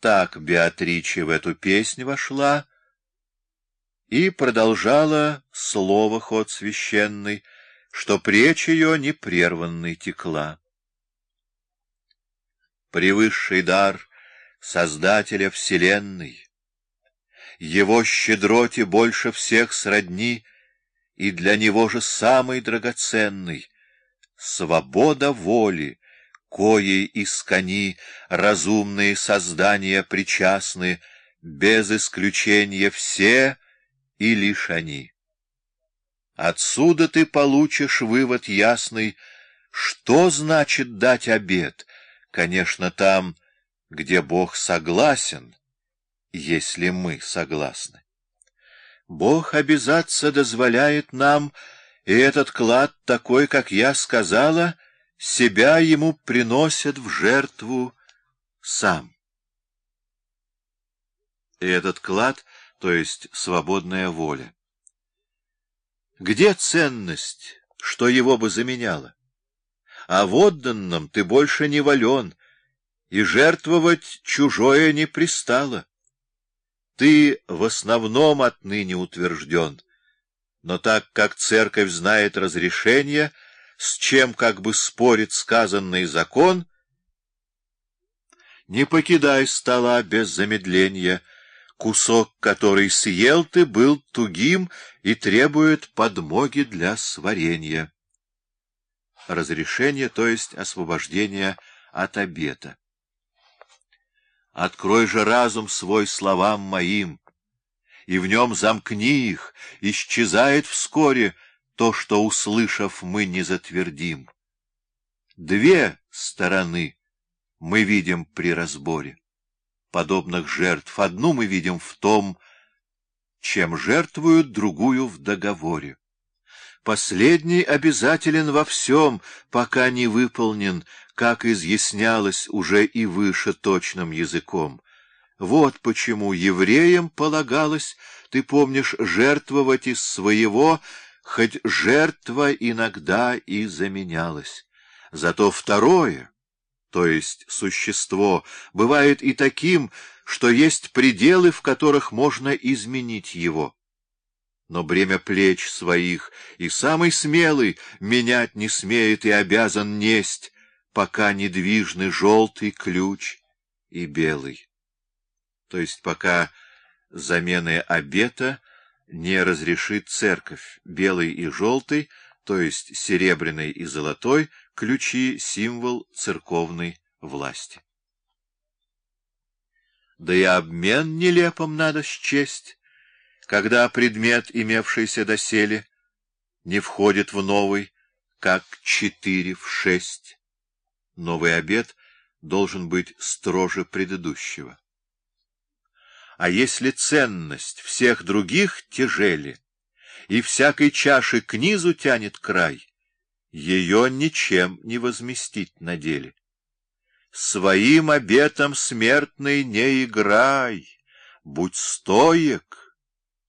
Так Беатриче в эту песнь вошла и продолжала слово ход священный, что пречь ее непрерванной текла. Превысший дар Создателя Вселенной, Его щедроте больше всех сродни, и для Него же самый драгоценный — свобода воли, коей искони разумные создания причастны, без исключения все и лишь они. Отсюда ты получишь вывод ясный, что значит дать обед, конечно, там, где Бог согласен, если мы согласны. Бог обязаться дозволяет нам, и этот клад такой, как я сказала — себя ему приносят в жертву сам. И этот клад, то есть свободная воля. Где ценность, что его бы заменяло? А в отданном ты больше не вален, и жертвовать чужое не пристало. Ты в основном отныне утвержден, но так как церковь знает разрешение — с чем как бы спорит сказанный закон, не покидай стола без замедления, кусок, который съел ты, был тугим и требует подмоги для сварения. Разрешение, то есть освобождение от обета. Открой же разум свой словам моим, и в нем замкни их, исчезает вскоре — то, что, услышав, мы не затвердим. Две стороны мы видим при разборе. Подобных жертв одну мы видим в том, чем жертвуют другую в договоре. Последний обязателен во всем, пока не выполнен, как изъяснялось уже и выше точным языком. Вот почему евреям полагалось, ты помнишь, жертвовать из своего, хоть жертва иногда и заменялась. Зато второе, то есть существо, бывает и таким, что есть пределы, в которых можно изменить его. Но бремя плеч своих и самый смелый менять не смеет и обязан несть, пока недвижны желтый ключ и белый. То есть пока замены обета — не разрешит церковь, белый и желтый, то есть серебряный и золотой, ключи — символ церковной власти. Да и обмен нелепым надо счесть, когда предмет, имевшийся доселе, не входит в новый, как четыре в шесть. Новый обед должен быть строже предыдущего. А если ценность всех других тяжели, и всякой чаши к низу тянет край, ее ничем не возместить на деле. Своим обетом смертный не играй, будь стоек,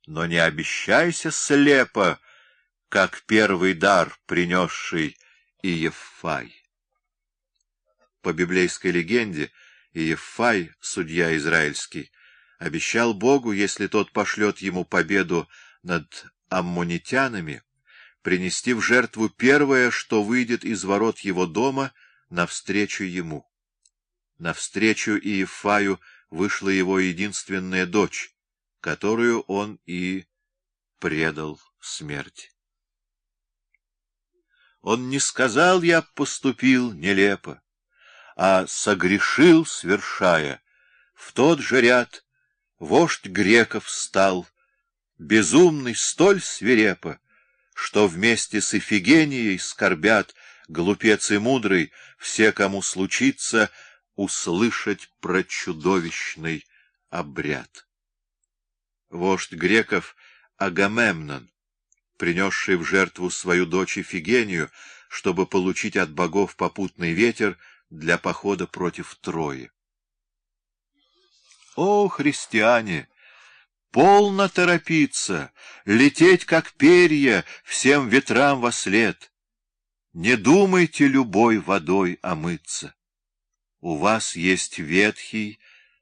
но не обещайся слепо, как первый дар, принесший Иефай. По библейской легенде Иефай, судья израильский, обещал Богу, если тот пошлет ему победу над аммонитянами, принести в жертву первое, что выйдет из ворот его дома, навстречу ему. Навстречу Иефаю вышла его единственная дочь, которую он и предал смерти. Он не сказал «я поступил нелепо», а согрешил, свершая, в тот же ряд, вождь греков стал, безумный столь свирепо, что вместе с Ифигенией скорбят глупец и мудрый, все, кому случится, услышать про чудовищный обряд. Вождь греков Агамемнон, принесший в жертву свою дочь Ифигению, чтобы получить от богов попутный ветер для похода против Трои. О, христиане! Полно торопиться, лететь, как перья, всем ветрам во след. Не думайте любой водой омыться. У вас есть ветхий,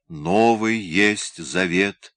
Новый есть завет,